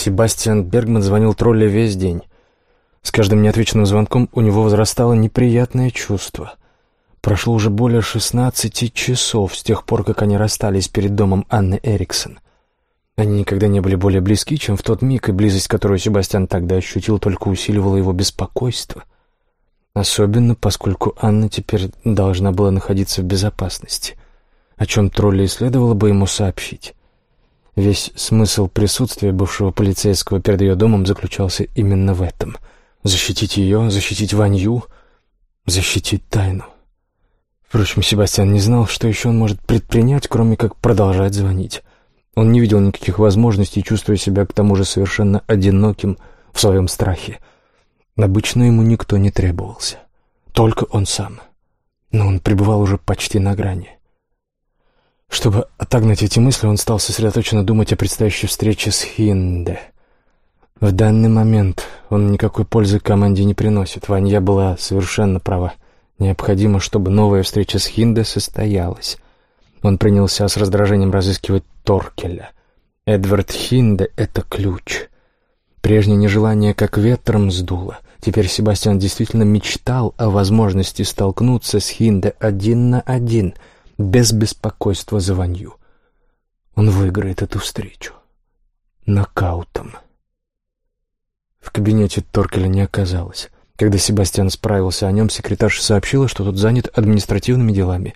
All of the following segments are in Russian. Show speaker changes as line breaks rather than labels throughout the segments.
Себастьян Бергман звонил тролле весь день. С каждым неотвеченным звонком у него возрастало неприятное чувство. Прошло уже более шестнадцати часов с тех пор, как они расстались перед домом Анны Эриксон. Они никогда не были более близки, чем в тот миг, и близость, которую Себастьян тогда ощутил, только усиливала его беспокойство. Особенно, поскольку Анна теперь должна была находиться в безопасности, о чем тролли следовало бы ему сообщить. Весь смысл присутствия бывшего полицейского перед ее домом заключался именно в этом — Защитить ее, защитить Ванью, защитить тайну. Впрочем, Себастьян не знал, что еще он может предпринять, кроме как продолжать звонить. Он не видел никаких возможностей, чувствуя себя к тому же совершенно одиноким в своем страхе. Обычно ему никто не требовался. Только он сам. Но он пребывал уже почти на грани. Чтобы отогнать эти мысли, он стал сосредоточенно думать о предстоящей встрече с Хинде — в данный момент он никакой пользы команде не приносит. Ванья была совершенно права. Необходимо, чтобы новая встреча с Хинде состоялась. Он принялся с раздражением разыскивать Торкеля. Эдвард Хинде — это ключ. Прежнее нежелание как ветром сдуло. Теперь Себастьян действительно мечтал о возможности столкнуться с Хинде один на один, без беспокойства за Ванью. Он выиграет эту встречу. Нокаутом. В кабинете Торкеля не оказалось. Когда Себастьян справился о нем, секретарша сообщила, что тот занят административными делами.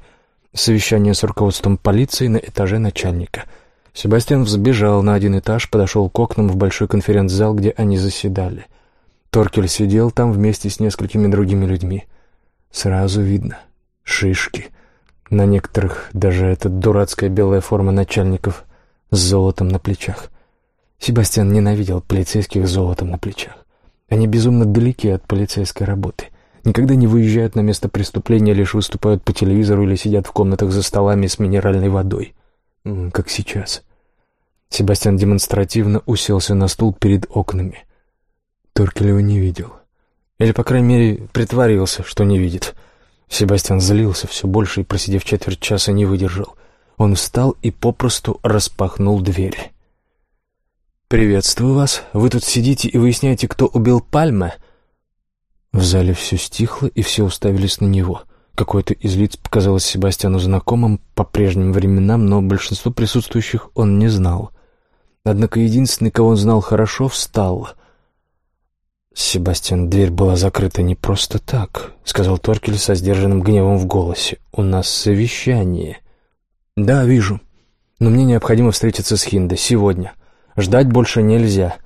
Совещание с руководством полиции на этаже начальника. Себастьян взбежал на один этаж, подошел к окнам в большой конференц-зал, где они заседали. Торкель сидел там вместе с несколькими другими людьми. Сразу видно. Шишки. На некоторых даже эта дурацкая белая форма начальников с золотом на плечах. Себастьян ненавидел полицейских с золотом на плечах. Они безумно далеки от полицейской работы. Никогда не выезжают на место преступления, лишь выступают по телевизору или сидят в комнатах за столами с минеральной водой. Как сейчас. Себастьян демонстративно уселся на стул перед окнами. Торкелева не видел. Или, по крайней мере, притворился, что не видит. Себастьян злился все больше и, просидев четверть часа, не выдержал. Он встал и попросту распахнул дверь. «Приветствую вас. Вы тут сидите и выясняете, кто убил Пальме?» В зале все стихло, и все уставились на него. Какой-то из лиц показалось Себастьяну знакомым по прежним временам, но большинство присутствующих он не знал. Однако единственный, кого он знал хорошо, встал. «Себастьян, дверь была закрыта не просто так», — сказал Торкель со сдержанным гневом в голосе. «У нас совещание». «Да, вижу. Но мне необходимо встретиться с Хинде сегодня». Ждать больше нельзя.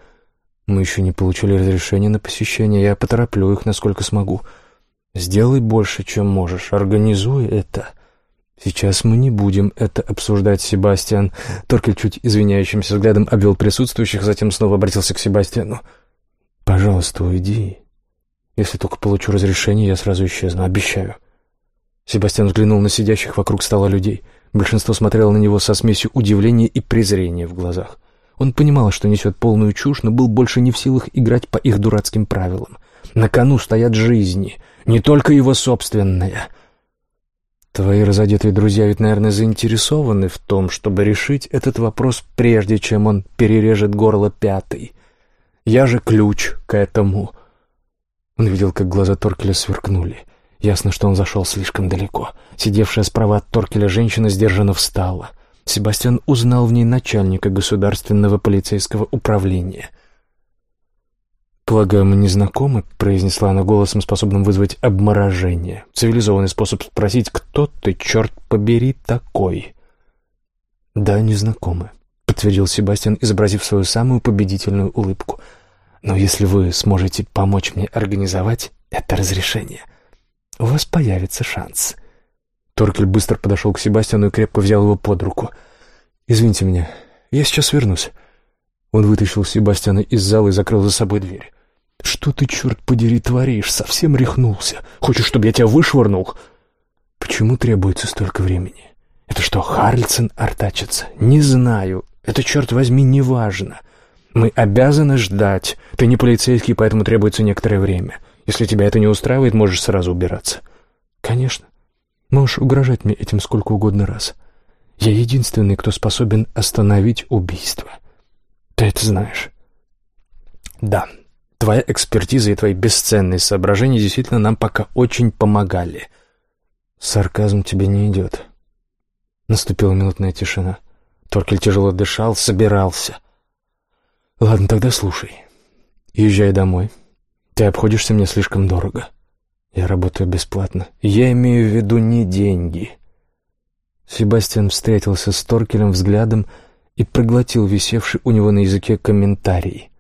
Мы еще не получили разрешения на посещение. Я потороплю их, насколько смогу. Сделай больше, чем можешь. Организуй это. Сейчас мы не будем это обсуждать, Себастьян. Только чуть извиняющимся взглядом обвел присутствующих, затем снова обратился к Себастьяну. Пожалуйста, уйди. Если только получу разрешение, я сразу исчезну, обещаю. Себастьян взглянул на сидящих вокруг стола людей. Большинство смотрело на него со смесью удивления и презрения в глазах. Он понимал, что несет полную чушь, но был больше не в силах играть по их дурацким правилам. На кону стоят жизни, не только его собственная. Твои разодетые друзья ведь, наверное, заинтересованы в том, чтобы решить этот вопрос, прежде чем он перережет горло пятой. Я же ключ к этому. Он видел, как глаза Торкеля сверкнули. Ясно, что он зашел слишком далеко. Сидевшая справа от Торкеля женщина сдержанно встала. Себастьян узнал в ней начальника государственного полицейского управления. «Полагаю, мы не знакомы», — произнесла она голосом, способным вызвать обморожение. Цивилизованный способ спросить, кто ты, черт побери, такой. «Да, не знакомы», — подтвердил Себастьян, изобразив свою самую победительную улыбку. «Но если вы сможете помочь мне организовать это разрешение, у вас появится шанс». Торкель быстро подошел к Себастьяну и крепко взял его под руку. «Извините меня, я сейчас вернусь». Он вытащил Себастьяна из зала и закрыл за собой дверь. «Что ты, черт подери, творишь? Совсем рехнулся? Хочешь, чтобы я тебя вышвырнул?» «Почему требуется столько времени? Это что, Харльсон артачится? Не знаю. Это, черт возьми, не важно. Мы обязаны ждать. Ты не полицейский, поэтому требуется некоторое время. Если тебя это не устраивает, можешь сразу убираться». «Конечно. Можешь угрожать мне этим сколько угодно раз. Я единственный, кто способен остановить убийство. Ты это знаешь. Да, твоя экспертиза и твои бесценные соображения действительно нам пока очень помогали. Сарказм тебе не идет. Наступила минутная тишина. Торкель тяжело дышал, собирался. Ладно, тогда слушай. Езжай домой. Ты обходишься мне слишком дорого. Я работаю бесплатно. Я имею в виду не деньги. Себастьян встретился с Торкелем взглядом и проглотил висевший у него на языке комментарий.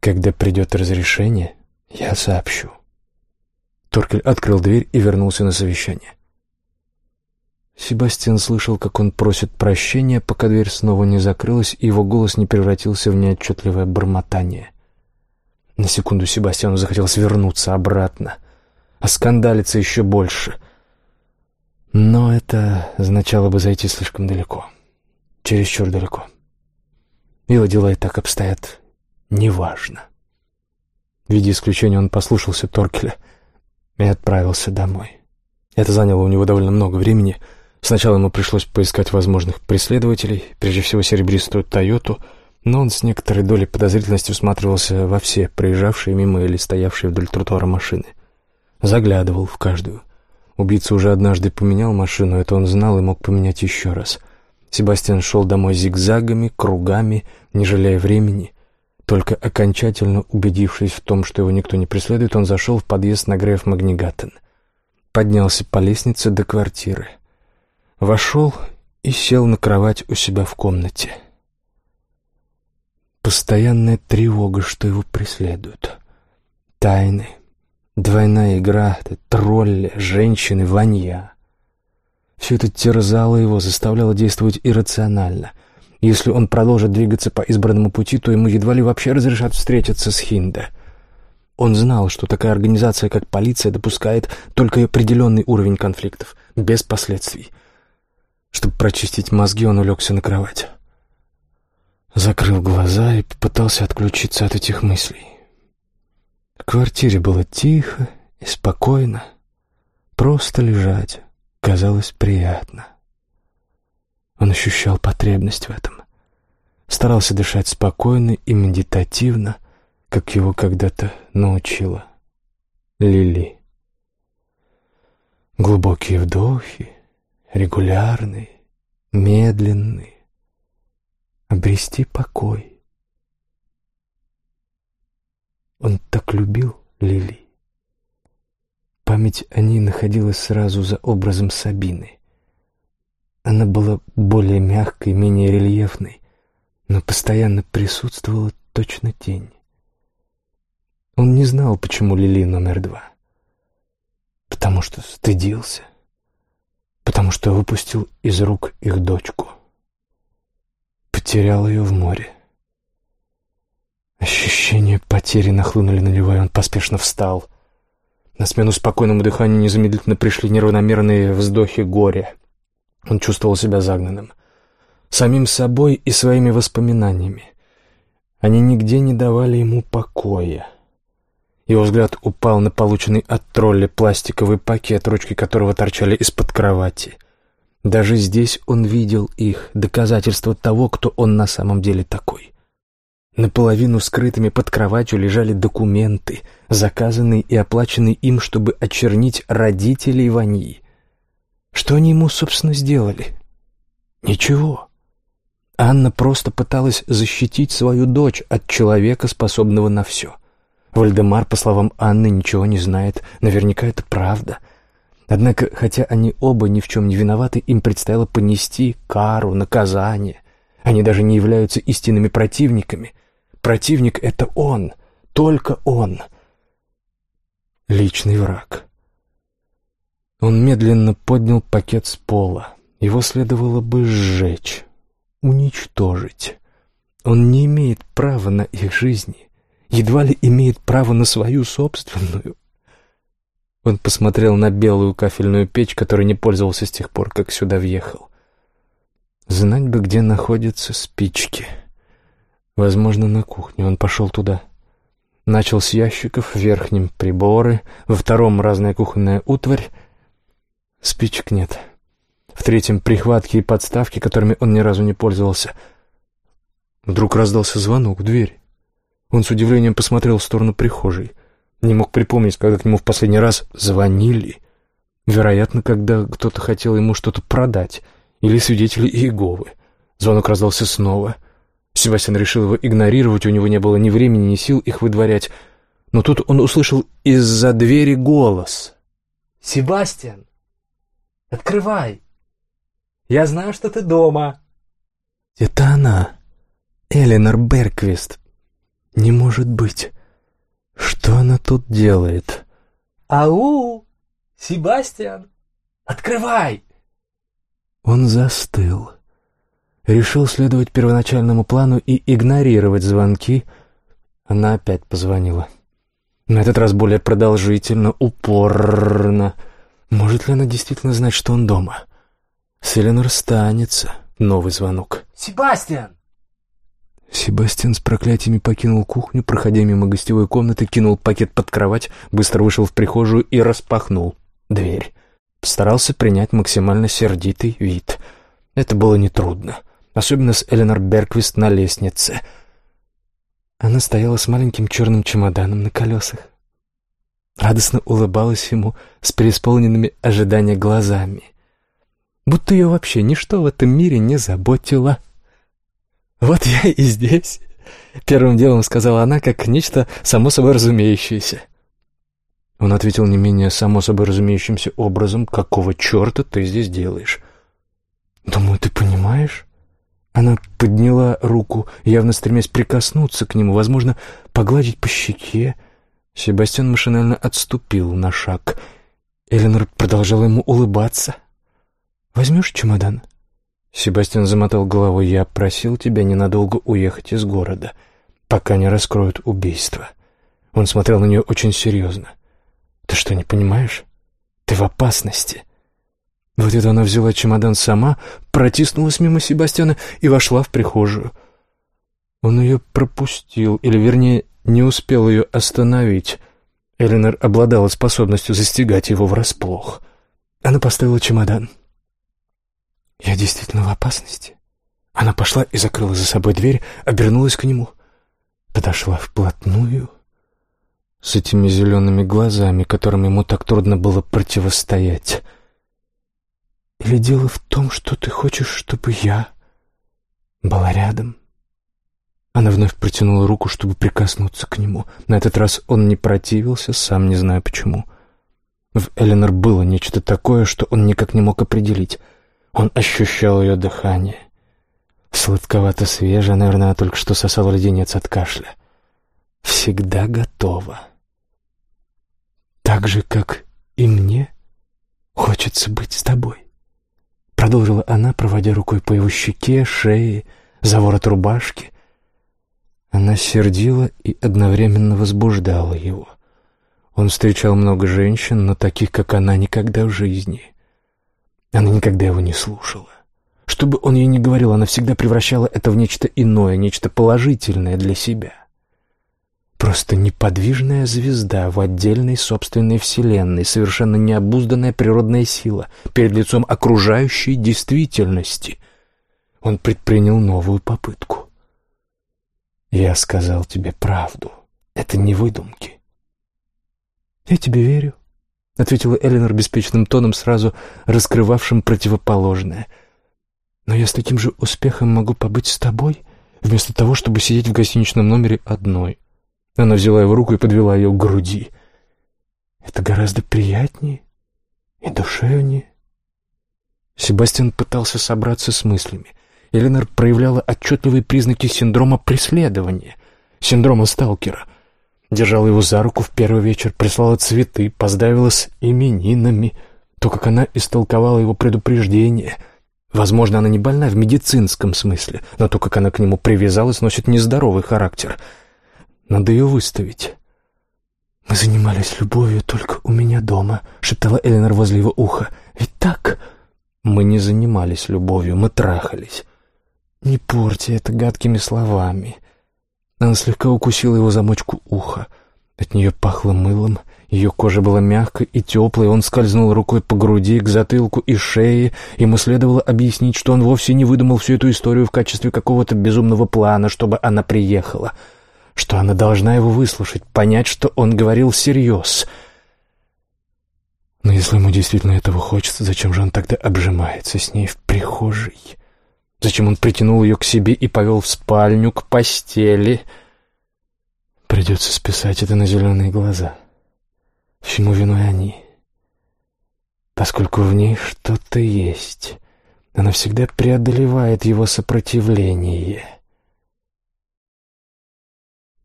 «Когда придет разрешение, я сообщу». Торкель открыл дверь и вернулся на совещание. Себастьян слышал, как он просит прощения, пока дверь снова не закрылась, и его голос не превратился в неотчетливое бормотание. На секунду Себастьяну захотелось вернуться обратно, оскандалиться еще больше. Но это означало бы зайти слишком далеко. Чересчур далеко. Его дела и так обстоят неважно. В виде исключения он послушался Торкеля и отправился домой. Это заняло у него довольно много времени. Сначала ему пришлось поискать возможных преследователей, прежде всего серебристую «Тойоту», но он с некоторой долей подозрительности всматривался во все проезжавшие мимо или стоявшие вдоль тротуара машины. Заглядывал в каждую. Убийца уже однажды поменял машину, это он знал и мог поменять еще раз. Себастьян шел домой зигзагами, кругами, не жалея времени. Только окончательно убедившись в том, что его никто не преследует, он зашел в подъезд на Греф Магнигаттен. Поднялся по лестнице до квартиры. Вошел и сел на кровать у себя в комнате. Постоянная тревога, что его преследуют. Тайны, двойная игра, тролли, женщины, ванья. Все это терзало его, заставляло действовать иррационально. Если он продолжит двигаться по избранному пути, то ему едва ли вообще разрешат встретиться с Хинде. Он знал, что такая организация, как полиция, допускает только определенный уровень конфликтов, без последствий. Чтобы прочистить мозги, он улегся на кровать. Закрыл глаза и попытался отключиться от этих мыслей. В квартире было тихо и спокойно. Просто лежать казалось приятно. Он ощущал потребность в этом. Старался дышать спокойно и медитативно, как его когда-то научила Лили. Глубокие вдохи, регулярные, медленные, обрести покой. Он так любил Лили. Память о ней находилась сразу за образом Сабины. Она была более мягкой, менее рельефной, но постоянно присутствовала точно тень. Он не знал, почему Лили номер два. Потому что стыдился. Потому что выпустил из рук их дочку потерял ее в море. Ощущения потери нахлынули на него, и он поспешно встал. На смену спокойному дыханию незамедлительно пришли неравномерные вздохи горя. Он чувствовал себя загнанным. Самим собой и своими воспоминаниями. Они нигде не давали ему покоя. Его взгляд упал на полученный от тролля пластиковый пакет, ручки которого торчали из-под кровати. Даже здесь он видел их, доказательство того, кто он на самом деле такой. Наполовину скрытыми под кроватью лежали документы, заказанные и оплаченные им, чтобы очернить родителей Ваньи. Что они ему, собственно, сделали? Ничего. Анна просто пыталась защитить свою дочь от человека, способного на все. Вальдемар, по словам Анны, ничего не знает. Наверняка это правда — Однако, хотя они оба ни в чем не виноваты, им предстояло понести кару, наказание. Они даже не являются истинными противниками. Противник — это он, только он. Личный враг. Он медленно поднял пакет с пола. Его следовало бы сжечь, уничтожить. Он не имеет права на их жизни, едва ли имеет право на свою собственную. Он посмотрел на белую кафельную печь, которой не пользовался с тех пор, как сюда въехал. Знать бы, где находятся спички. Возможно, на кухне. Он пошел туда. Начал с ящиков, в верхнем приборы, во втором разная кухонная утварь. Спичек нет. В третьем прихватки и подставки, которыми он ни разу не пользовался. Вдруг раздался звонок в дверь. Он с удивлением посмотрел в сторону прихожей. Не мог припомнить, когда к нему в последний раз звонили. Вероятно, когда кто-то хотел ему что-то продать. Или свидетели Иеговы. Звонок раздался снова. Себастьян решил его игнорировать, у него не было ни времени, ни сил их выдворять. Но тут он услышал из-за двери голос. «Себастьян, открывай! Я знаю, что ты дома!» «Это она, Эленор Берквист. Не может быть. Что она тут делает?» «Ау! Себастьян, открывай!» Он застыл. Решил следовать первоначальному плану и игнорировать звонки. Она опять позвонила. На этот раз более продолжительно, упорно. Может ли она действительно знать, что он дома? С Эленор станется. Новый звонок. «Себастьян!» Себастьян с проклятиями покинул кухню, проходя мимо гостевой комнаты, кинул пакет под кровать, быстро вышел в прихожую и распахнул дверь. Постарался принять максимально сердитый вид. Это было нетрудно, особенно с Эленор Берквист на лестнице — она стояла с маленьким черным чемоданом на колесах. Радостно улыбалась ему с преисполненными ожидания глазами. Будто ее вообще ничто в этом мире не заботило. «Вот я и здесь», — первым делом сказала она, как нечто само собой разумеющееся. Он ответил не менее само собой разумеющимся образом, «Какого черта ты здесь делаешь?» «Думаю, ты понимаешь?» Она подняла руку, явно стремясь прикоснуться к нему, возможно, погладить по щеке. Себастьян машинально отступил на шаг. Эленор продолжала ему улыбаться. «Возьмешь чемодан?» Себастьян замотал головой. «Я просил тебя ненадолго уехать из города, пока не раскроют убийство». Он смотрел на нее очень серьезно. «Ты что, не понимаешь? Ты в опасности». Вот это она взяла чемодан сама, протиснулась мимо Себастьяна и вошла в прихожую. Он ее пропустил, или, вернее, не успел ее остановить. Эленор обладала способностью застигать его врасплох. Она поставила чемодан. «Я действительно в опасности». Она пошла и закрыла за собой дверь, обернулась к нему, подошла вплотную с этими зелеными глазами, которым ему так трудно было противостоять. Или дело в том, что ты хочешь, чтобы я была рядом?» Она вновь протянула руку, чтобы прикоснуться к нему. На этот раз он не противился, сам не знаю почему. В Эленор было нечто такое, что он никак не мог определить. Он ощущал ее дыхание. Сладковато свежее, наверное, она только что сосала леденец от кашля. Всегда готова. Так же, как и мне хочется быть с тобой. Продолжила она, проводя рукой по его щеке, шее, за ворот рубашки. Она сердила и одновременно возбуждала его. Он встречал много женщин, но таких, как она, никогда в жизни. Она никогда его не слушала. Что бы он ей ни говорил, она всегда превращала это в нечто иное, нечто положительное для себя. Просто неподвижная звезда в отдельной собственной вселенной, совершенно необузданная природная сила перед лицом окружающей действительности. Он предпринял новую попытку. «Я сказал тебе правду. Это не выдумки». «Я тебе верю», — ответила Эленор беспечным тоном, сразу раскрывавшим противоположное. «Но я с таким же успехом могу побыть с тобой, вместо того, чтобы сидеть в гостиничном номере одной». Она взяла его руку и подвела ее к груди. «Это гораздо приятнее и душевнее». Себастьян пытался собраться с мыслями. Эленор проявляла отчетливые признаки синдрома преследования, синдрома сталкера. Держала его за руку в первый вечер, прислала цветы, поздравила с именинами. То, как она истолковала его предупреждение. Возможно, она не больна в медицинском смысле, но то, как она к нему привязалась, носит нездоровый характер — надо ее выставить. «Мы занимались любовью только у меня дома», — шептала Эленор возле его уха. «Ведь так?» «Мы не занимались любовью, мы трахались». «Не порти это гадкими словами». Она слегка укусила его замочку уха. От нее пахло мылом, ее кожа была мягкой и теплой, он скользнул рукой по груди, к затылку и шее. Ему следовало объяснить, что он вовсе не выдумал всю эту историю в качестве какого-то безумного плана, чтобы она приехала — что она должна его выслушать, понять, что он говорил всерьез. Но если ему действительно этого хочется, зачем же он тогда обжимается с ней в прихожей? Зачем он притянул ее к себе и повел в спальню, к постели? Придется списать это на зеленые глаза. Чему виной они? Поскольку в ней что-то есть, она всегда преодолевает его сопротивление.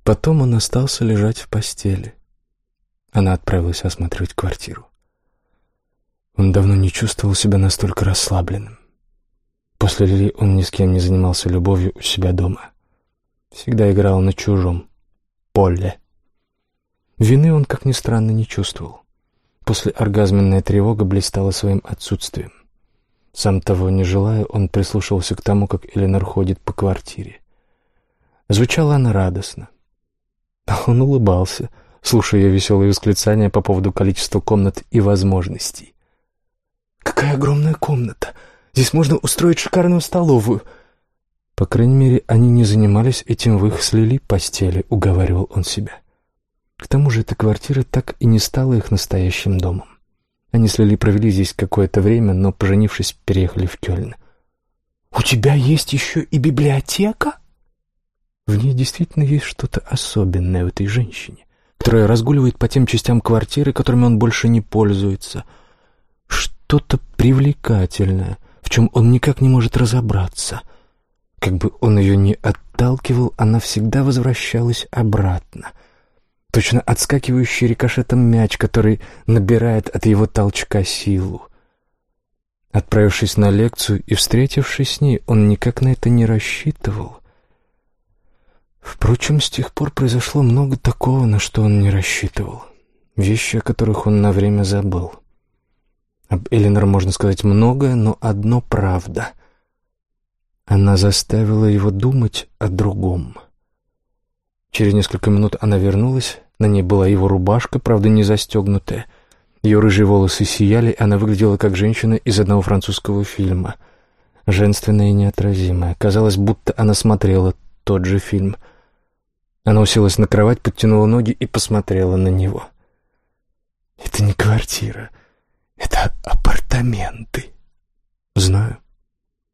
Потом он остался лежать в постели. Она отправилась осматривать квартиру. Он давно не чувствовал себя настолько расслабленным. После Лили он ни с кем не занимался любовью у себя дома. Всегда играл на чужом поле. Вины он, как ни странно, не чувствовал. После оргазменная тревога блистала своим отсутствием. Сам того не желая, он прислушивался к тому, как Эленор ходит по квартире. Звучала она радостно. Он улыбался, слушая ее веселые восклицания по поводу количества комнат и возможностей. «Какая огромная комната! Здесь можно устроить шикарную столовую!» По крайней мере, они не занимались этим в их слили постели, уговаривал он себя. К тому же эта квартира так и не стала их настоящим домом. Они с Лили провели здесь какое-то время, но, поженившись, переехали в Кёльн. «У тебя есть еще и библиотека?» В ней действительно есть что-то особенное в этой женщине, которая разгуливает по тем частям квартиры, которыми он больше не пользуется. Что-то привлекательное, в чем он никак не может разобраться. Как бы он ее ни отталкивал, она всегда возвращалась обратно. Точно отскакивающий рикошетом мяч, который набирает от его толчка силу. Отправившись на лекцию и встретившись с ней, он никак на это не рассчитывал. Впрочем, с тех пор произошло много такого, на что он не рассчитывал. Вещи, о которых он на время забыл. Об Эленор можно сказать многое, но одно правда. Она заставила его думать о другом. Через несколько минут она вернулась. На ней была его рубашка, правда, не застегнутая. Ее рыжие волосы сияли, она выглядела как женщина из одного французского фильма. Женственная и неотразимая. Казалось, будто она смотрела тот же фильм — она уселась на кровать, подтянула ноги и посмотрела на него. «Это не квартира, это апартаменты». «Знаю.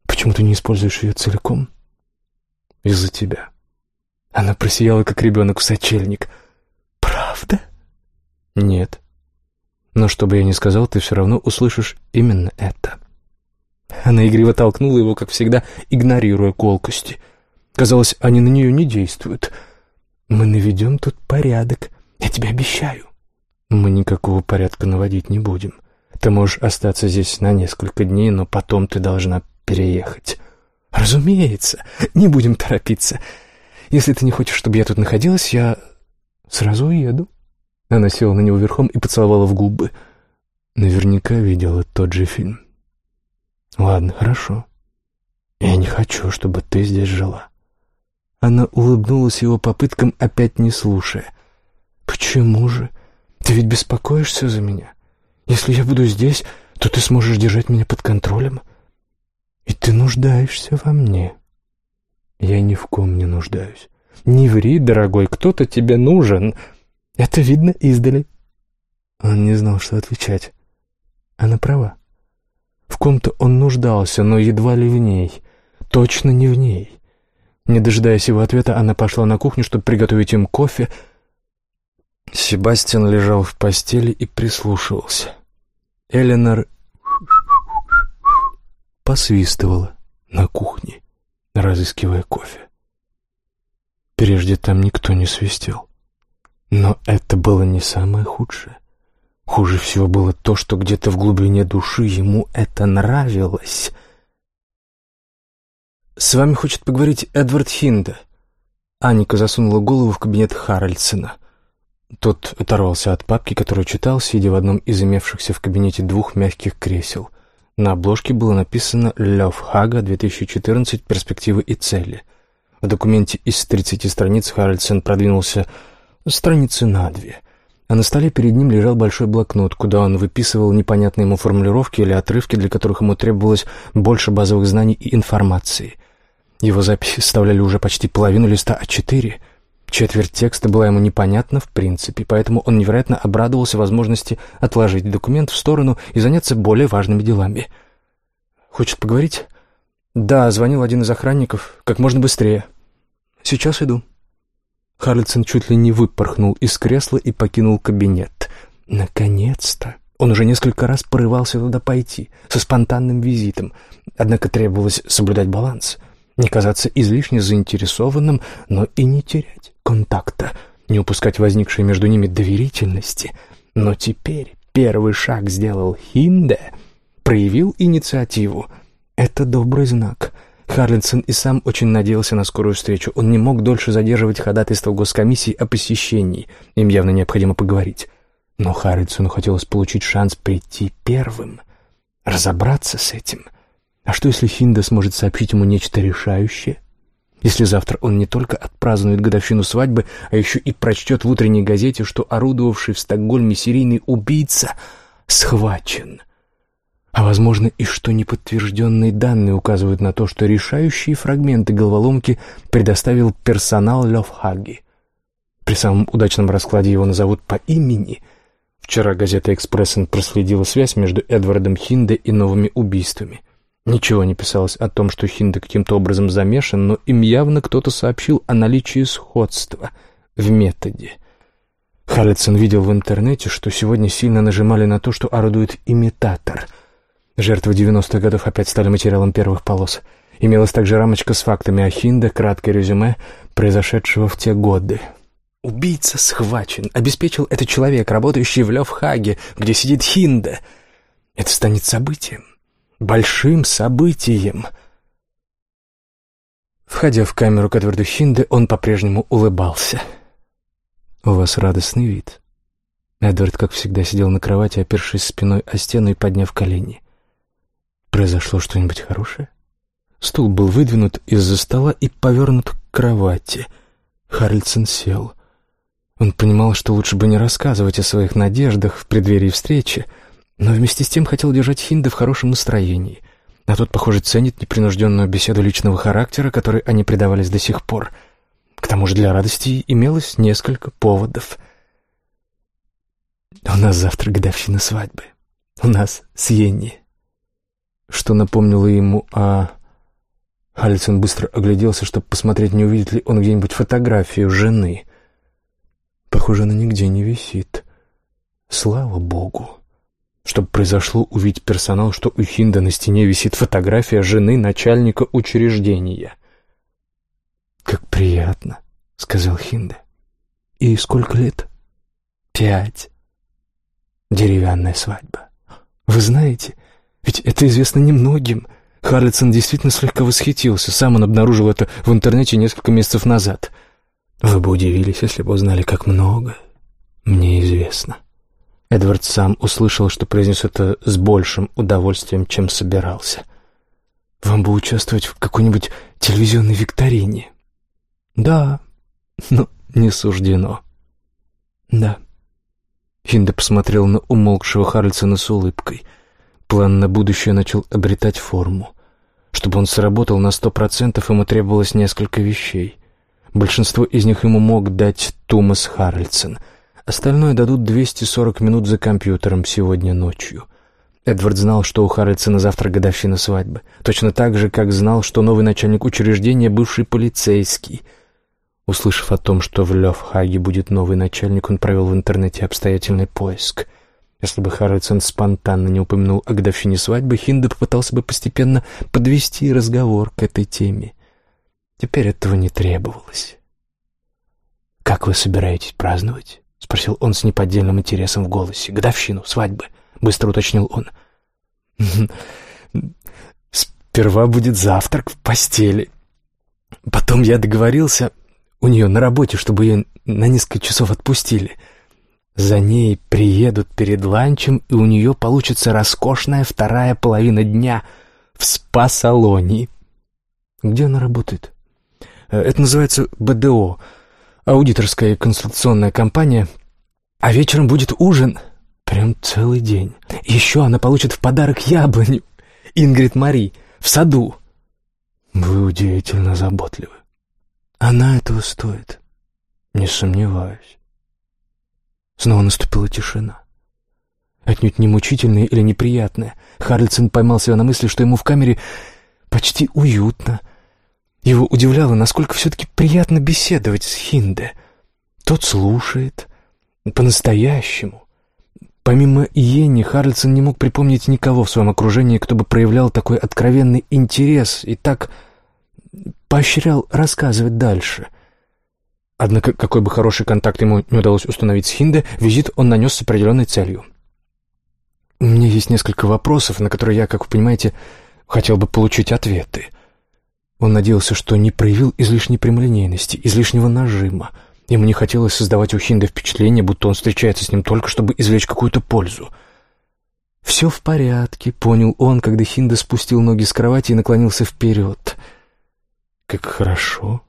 Почему ты не используешь ее целиком?» «Из-за тебя». Она просияла, как ребенок в сочельник. «Правда?» «Нет. Но что бы я ни сказал, ты все равно услышишь именно это». Она игриво толкнула его, как всегда, игнорируя колкости. Казалось, они на нее не действуют — мы наведем тут порядок, я тебе обещаю. Мы никакого порядка наводить не будем. Ты можешь остаться здесь на несколько дней, но потом ты должна переехать. Разумеется, не будем торопиться. Если ты не хочешь, чтобы я тут находилась, я сразу уеду. Она села на него верхом и поцеловала в губы. Наверняка видела тот же фильм. Ладно, хорошо. Я не хочу, чтобы ты здесь жила. Она улыбнулась его попыткам, опять не слушая. «Почему же? Ты ведь беспокоишься за меня? Если я буду здесь, то ты сможешь держать меня под контролем. И ты нуждаешься во мне». «Я ни в ком не нуждаюсь». «Не ври, дорогой, кто-то тебе нужен. Это видно издали». Он не знал, что отвечать. Она права. В ком-то он нуждался, но едва ли в ней. Точно не в ней. Не дожидаясь его ответа, она пошла на кухню, чтобы приготовить им кофе. Себастьян лежал в постели и прислушивался. Эленор посвистывала на кухне, разыскивая кофе. Прежде там никто не свистел. Но это было не самое худшее. Хуже всего было то, что где-то в глубине души ему это нравилось — «С вами хочет поговорить Эдвард Хинда». Аника засунула голову в кабинет Харальдсена. Тот оторвался от папки, которую читал, сидя в одном из имевшихся в кабинете двух мягких кресел. На обложке было написано «Лев Хага, 2014. Перспективы и цели». В документе из 30 страниц Харальдсен продвинулся страницы на две а на столе перед ним лежал большой блокнот, куда он выписывал непонятные ему формулировки или отрывки, для которых ему требовалось больше базовых знаний и информации. Его записи составляли уже почти половину листа А4. Четверть текста была ему непонятна в принципе, поэтому он невероятно обрадовался возможности отложить документ в сторону и заняться более важными делами. «Хочет поговорить?» «Да», — звонил один из охранников. «Как можно быстрее». «Сейчас иду». Харлисон чуть ли не выпорхнул из кресла и покинул кабинет. «Наконец-то!» Он уже несколько раз порывался туда пойти, со спонтанным визитом, однако требовалось соблюдать баланс, не казаться излишне заинтересованным, но и не терять контакта, не упускать возникшей между ними доверительности. Но теперь первый шаг сделал Хинде, проявил инициативу. Это добрый знак. Харлинсон и сам очень надеялся на скорую встречу. Он не мог дольше задерживать ходатайство госкомиссии о посещении. Им явно необходимо поговорить. Но Харрисону хотелось получить шанс прийти первым, разобраться с этим. А что, если Хинда сможет сообщить ему нечто решающее? Если завтра он не только отпразднует годовщину свадьбы, а еще и прочтет в утренней газете, что орудовавший в Стокгольме серийный убийца схвачен. А возможно и что неподтвержденные данные указывают на то, что решающие фрагменты головоломки предоставил персонал Лёвхаги. При самом удачном раскладе его назовут по имени — Вчера газета «Экспрессен» проследила связь между Эдвардом Хинде и новыми убийствами. Ничего не писалось о том, что Хинде каким-то образом замешан, но им явно кто-то сообщил о наличии сходства в методе. Харритсон видел в интернете, что сегодня сильно нажимали на то, что орудует имитатор. Жертвы 90-х годов опять стали материалом первых полос. Имелась также рамочка с фактами о Хинде, краткое резюме произошедшего в те годы. Убийца схвачен, обеспечил это человек, работающий в Левхаге, где сидит Хинда. Это станет событием, большим событием. Входя в камеру к Эдварду Хинде, он по-прежнему улыбался. «У вас радостный вид». Эдвард, как всегда, сидел на кровати, опершись спиной о стену и подняв колени. «Произошло что-нибудь хорошее?» Стул был выдвинут из-за стола и повернут к кровати. Харльсон сел. Он понимал, что лучше бы не рассказывать о своих надеждах в преддверии встречи, но вместе с тем хотел держать Хинда в хорошем настроении. А тот, похоже, ценит непринужденную беседу личного характера, которой они предавались до сих пор. К тому же для радости имелось несколько поводов. «У нас завтра годовщина свадьбы. У нас с Йенни». Что напомнило ему о... Алисон быстро огляделся, чтобы посмотреть, не увидит ли он где-нибудь фотографию жены — Похоже, она нигде не висит. Слава богу. Чтобы произошло, увидеть персонал, что у Хинда на стене висит фотография жены начальника учреждения. «Как приятно», — сказал Хинда. «И сколько лет?» «Пять». Деревянная свадьба. «Вы знаете, ведь это известно немногим». Харлисон действительно слегка восхитился. Сам он обнаружил это в интернете несколько месяцев назад — вы бы удивились, если бы узнали, как много мне известно. Эдвард сам услышал, что произнес это с большим удовольствием, чем собирался. Вам бы участвовать в какой-нибудь телевизионной викторине. Да, но не суждено. Да. Хинда посмотрел на умолкшего Харльсона с улыбкой. План на будущее начал обретать форму. Чтобы он сработал на сто процентов, ему требовалось несколько вещей — Большинство из них ему мог дать Томас Харрельсон. Остальное дадут 240 минут за компьютером сегодня ночью. Эдвард знал, что у Харрельсона завтра годовщина свадьбы. Точно так же, как знал, что новый начальник учреждения — бывший полицейский. Услышав о том, что в Лёвхаге будет новый начальник, он провел в интернете обстоятельный поиск. Если бы Харрельсон спонтанно не упомянул о годовщине свадьбы, Хинда попытался бы постепенно подвести разговор к этой теме. Теперь этого не требовалось. «Как вы собираетесь праздновать?» — спросил он с неподдельным интересом в голосе. «Годовщину, свадьбы», — быстро уточнил он. «Сперва будет завтрак в постели. Потом я договорился у нее на работе, чтобы ее на несколько часов отпустили. За ней приедут перед ланчем, и у нее получится роскошная вторая половина дня в спа-салоне». «Где она работает?» Э, это называется БДО, аудиторская и консультационная компания. А вечером будет ужин. Прям целый день. Еще она получит в подарок яблоню. Ингрид Мари. В саду. Вы удивительно заботливы. Она этого стоит. «Не сомневаюсь». Снова наступила тишина. Отнюдь не мучительная или неприятная. Харльсон поймал себя на мысли, что ему в камере почти уютно. Его удивляло, насколько все-таки приятно беседовать с Хинде. Тот слушает. По-настоящему. Помимо Йенни, Харльсон не мог припомнить никого в своем окружении, кто бы проявлял такой откровенный интерес и так поощрял рассказывать дальше. Однако, какой бы хороший контакт ему не удалось установить с Хинде, визит он нанес с определенной целью. «У меня есть несколько вопросов, на которые я, как вы понимаете, хотел бы получить ответы». Он надеялся, что не проявил излишней прямолинейности, излишнего нажима. Ему не хотелось создавать у Хинда впечатление, будто он встречается с ним только, чтобы извлечь какую-то пользу. «Все в порядке», — понял он, когда Хинда спустил ноги с кровати и наклонился вперед. «Как хорошо»,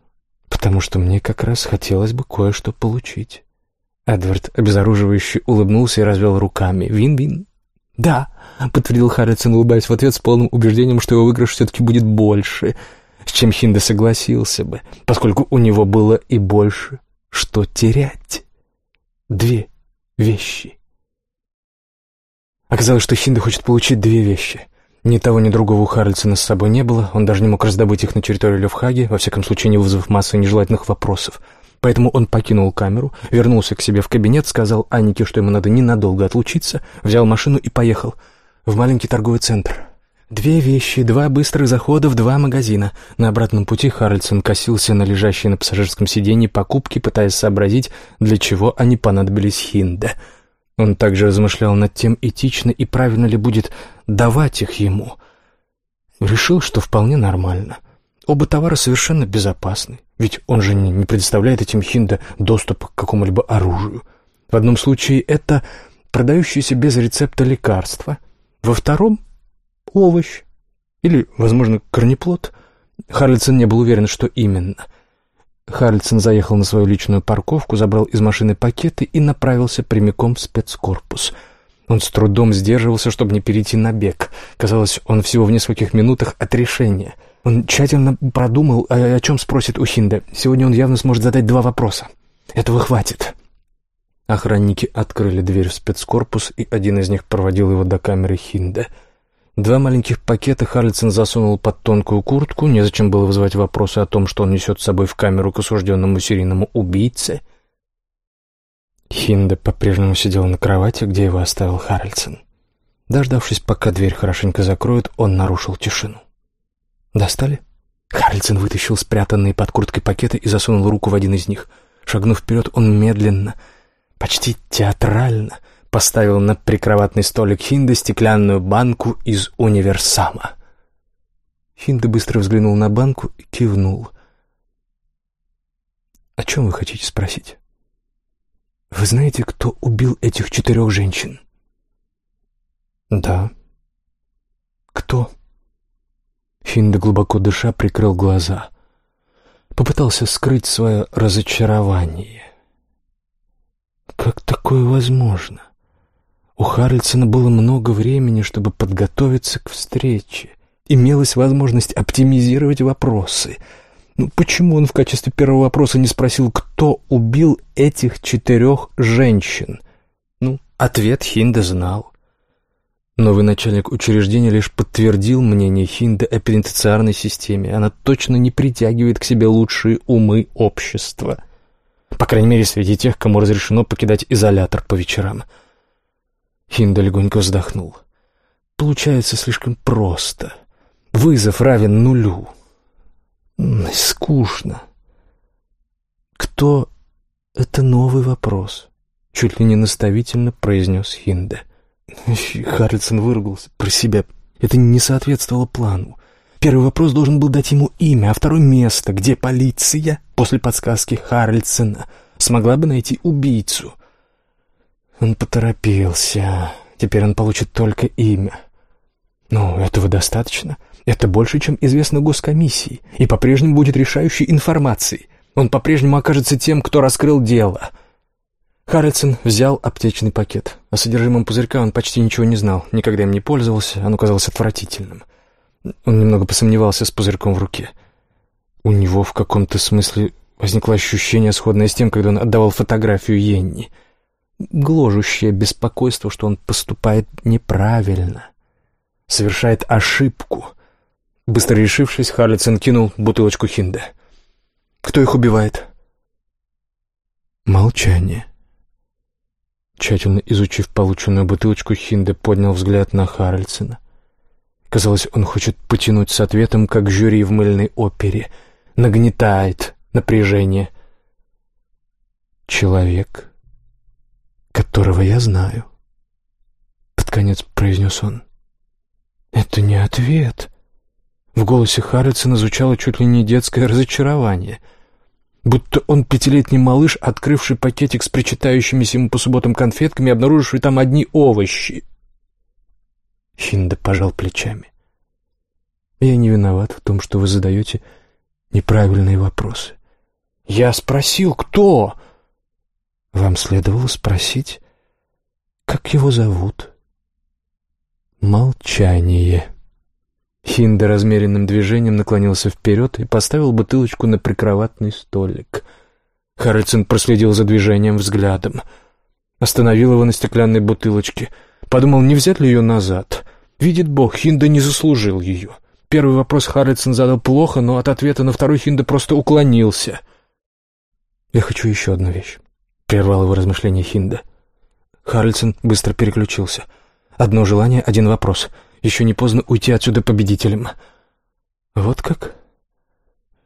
потому что мне как раз хотелось бы кое-что получить». Эдвард обезоруживающе улыбнулся и развел руками. «Вин-вин». «Да», — подтвердил Харритсон, улыбаясь в ответ с полным убеждением, что его выигрыш все-таки будет больше, чем Хинда согласился бы, поскольку у него было и больше, что терять. Две вещи. Оказалось, что Хинда хочет получить две вещи — ни того, ни другого у Харльсона с собой не было, он даже не мог раздобыть их на территории Левхаги, во всяком случае не вызвав массы нежелательных вопросов. Поэтому он покинул камеру, вернулся к себе в кабинет, сказал Аннике, что ему надо ненадолго отлучиться, взял машину и поехал в маленький торговый центр. Две вещи, два быстрых захода в два магазина. На обратном пути Харльсон косился на лежащие на пассажирском сиденье покупки, пытаясь сообразить, для чего они понадобились Хинде — он также размышлял над тем, этично и правильно ли будет давать их ему. Решил, что вполне нормально. Оба товара совершенно безопасны, ведь он же не, предоставляет этим хинда доступа к какому-либо оружию. В одном случае это продающееся без рецепта лекарство, во втором — овощ или, возможно, корнеплод. Харлисон не был уверен, что именно — Харльсон заехал на свою личную парковку, забрал из машины пакеты и направился прямиком в спецкорпус. Он с трудом сдерживался, чтобы не перейти на бег. Казалось, он всего в нескольких минутах от решения. Он тщательно продумал, о, о чем спросит у Хинда. Сегодня он явно сможет задать два вопроса. Этого хватит. Охранники открыли дверь в спецкорпус, и один из них проводил его до камеры Хинда — Два маленьких пакета Харльсон засунул под тонкую куртку, незачем было вызывать вопросы о том, что он несет с собой в камеру к осужденному серийному убийце. Хинда по-прежнему сидел на кровати, где его оставил Харльсон. Дождавшись, пока дверь хорошенько закроют, он нарушил тишину. «Достали?» Харльсон вытащил спрятанные под курткой пакеты и засунул руку в один из них. Шагнув вперед, он медленно, почти театрально поставил на прикроватный столик Хинда стеклянную банку из универсама. Хинда быстро взглянул на банку и кивнул. «О чем вы хотите спросить?» «Вы знаете, кто убил этих четырех женщин?» «Да». «Кто?» Хинда, глубоко дыша, прикрыл глаза. Попытался скрыть свое разочарование. «Как такое возможно?» У Харльсона было много времени, чтобы подготовиться к встрече. Имелась возможность оптимизировать вопросы. Ну, почему он в качестве первого вопроса не спросил, кто убил этих четырех женщин? Ну, ответ Хинда знал. Новый начальник учреждения лишь подтвердил мнение Хинда о пенитенциарной системе. Она точно не притягивает к себе лучшие умы общества. По крайней мере, среди тех, кому разрешено покидать изолятор по вечерам. — Хинда легонько вздохнул. «Получается слишком просто. Вызов равен нулю. Скучно. Кто — это новый вопрос?» Чуть ли не наставительно произнес Хинда. Харльсон выругался про себя. Это не соответствовало плану. Первый вопрос должен был дать ему имя, а второй — место, где полиция, после подсказки Харльсона, смогла бы найти убийцу — он поторопился. Теперь он получит только имя. Ну, этого достаточно. Это больше, чем известно госкомиссии, и по-прежнему будет решающей информацией. Он по-прежнему окажется тем, кто раскрыл дело. Харрельсон взял аптечный пакет. О содержимом пузырька он почти ничего не знал, никогда им не пользовался, оно казалось отвратительным. Он немного посомневался с пузырьком в руке. У него в каком-то смысле Возникло ощущение, сходное с тем, когда он отдавал фотографию Йенни. Гложущее беспокойство, что он поступает неправильно, совершает ошибку. Быстро решившись, Харлицен кинул бутылочку Хинде. «Кто их убивает?» Молчание. Тщательно изучив полученную бутылочку, Хинде поднял взгляд на Харальдсена. Казалось, он хочет потянуть с ответом, как жюри в мыльной опере. Нагнетает напряжение. «Человек, которого я знаю», — под конец произнес он. «Это не ответ». В голосе Харрисона звучало чуть ли не детское разочарование — будто он пятилетний малыш, открывший пакетик с причитающимися ему по субботам конфетками, обнаруживший там одни овощи. Хинда пожал плечами. «Я не виноват в том, что вы задаете неправильные вопросы. Я спросил, кто?» «Вам следовало спросить, как его зовут?» «Молчание». Хинда размеренным движением наклонился вперед и поставил бутылочку на прикроватный столик. Харрельсон проследил за движением взглядом. Остановил его на стеклянной бутылочке. Подумал, не взять ли ее назад. Видит Бог, Хинда не заслужил ее. Первый вопрос Харрельсон задал плохо, но от ответа на второй Хинда просто уклонился. «Я хочу еще одну вещь», — прервал его размышление Хинда. Харрельсон быстро переключился. «Одно желание, один вопрос — еще не поздно уйти отсюда победителем». «Вот как?»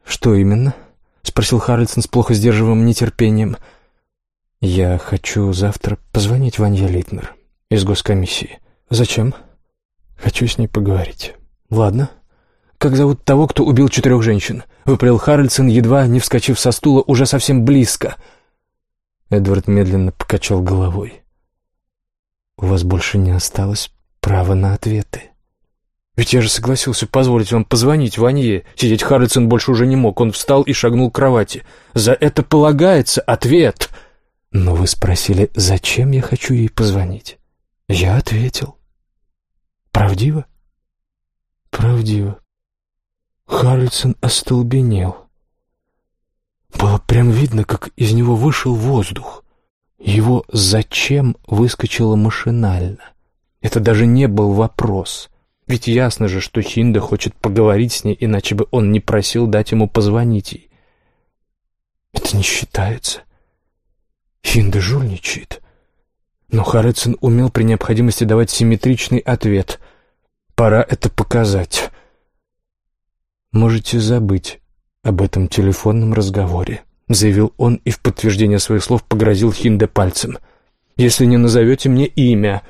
«Что именно?» — спросил Харрельсон с плохо сдерживаемым нетерпением. «Я хочу завтра позвонить Ванье Литнер из госкомиссии. Зачем?» «Хочу с ней поговорить». «Ладно. Как зовут того, кто убил четырех женщин?» — выпалил Харрельсон, едва не вскочив со стула, уже совсем близко. Эдвард медленно покачал головой. «У вас больше не осталось права на ответы». Ведь я же согласился позволить вам позвонить Ванье. Сидеть Харрельсон больше уже не мог. Он встал и шагнул к кровати. За это полагается ответ. Но вы спросили, зачем я хочу ей позвонить? Я ответил. Правдиво? Правдиво. Харрельсон остолбенел. Было прям видно, как из него вышел воздух. Его «зачем» выскочило машинально. Это даже не был вопрос. Ведь ясно же, что Хинда хочет поговорить с ней, иначе бы он не просил дать ему позвонить ей. Это не считается. Хинда жульничает. Но Харритсон умел при необходимости давать симметричный ответ. Пора это показать. «Можете забыть об этом телефонном разговоре», — заявил он и в подтверждение своих слов погрозил Хинде пальцем. «Если не назовете мне имя...»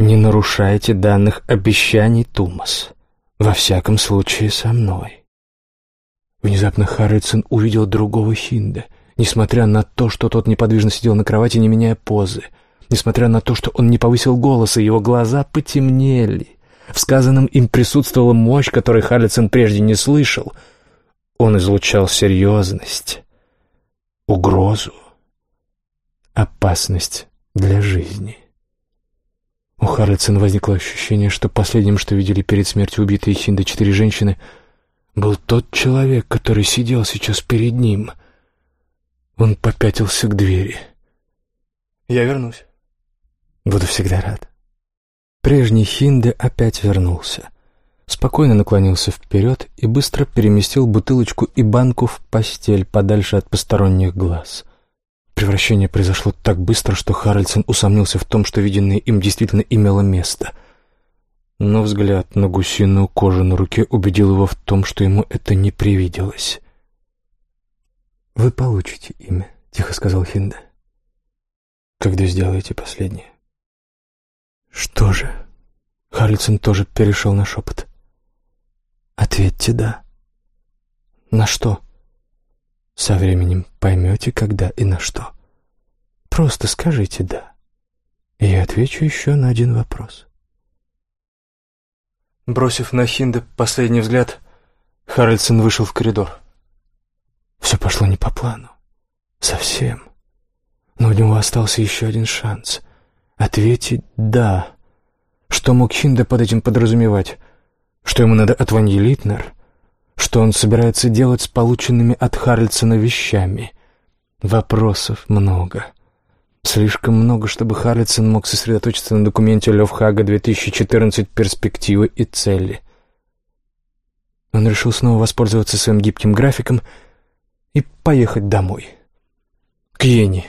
«Не нарушайте данных обещаний, Тумас. Во всяком случае, со мной». Внезапно Харритсон увидел другого Хинда, несмотря на то, что тот неподвижно сидел на кровати, не меняя позы, несмотря на то, что он не повысил голоса, его глаза потемнели. В сказанном им присутствовала мощь, которой Харритсон прежде не слышал. Он излучал серьезность, угрозу, опасность для жизни. У Харрельсона возникло ощущение, что последним, что видели перед смертью убитые Хинда четыре женщины, был тот человек, который сидел сейчас перед ним. Он попятился к двери. «Я вернусь». «Буду всегда рад». Прежний Хинде опять вернулся. Спокойно наклонился вперед и быстро переместил бутылочку и банку в постель подальше от посторонних глаз. Превращение произошло так быстро, что Харальдсен усомнился в том, что виденное им действительно имело место. Но взгляд на гусиную кожу на руке убедил его в том, что ему это не привиделось. «Вы получите имя», — тихо сказал Хинда. «Когда сделаете последнее». «Что же?» Харальдсен тоже перешел на шепот. «Ответьте «да». «На что?» Со временем поймете, когда и на что. Просто скажите «да». И я отвечу еще на один вопрос. Бросив на Хинда последний взгляд, Харрельсон вышел в коридор. Все пошло не по плану. Совсем. Но у него остался еще один шанс. Ответить «да». Что мог Хинда под этим подразумевать? Что ему надо от Ваньи Литнер? Что он собирается делать с полученными от Харльсона вещами? Вопросов много. Слишком много, чтобы Харльсон мог сосредоточиться на документе Левхага 2014 «Перспективы и цели». Он решил снова воспользоваться своим гибким графиком и поехать домой. К Йене.